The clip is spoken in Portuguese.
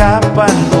escapando.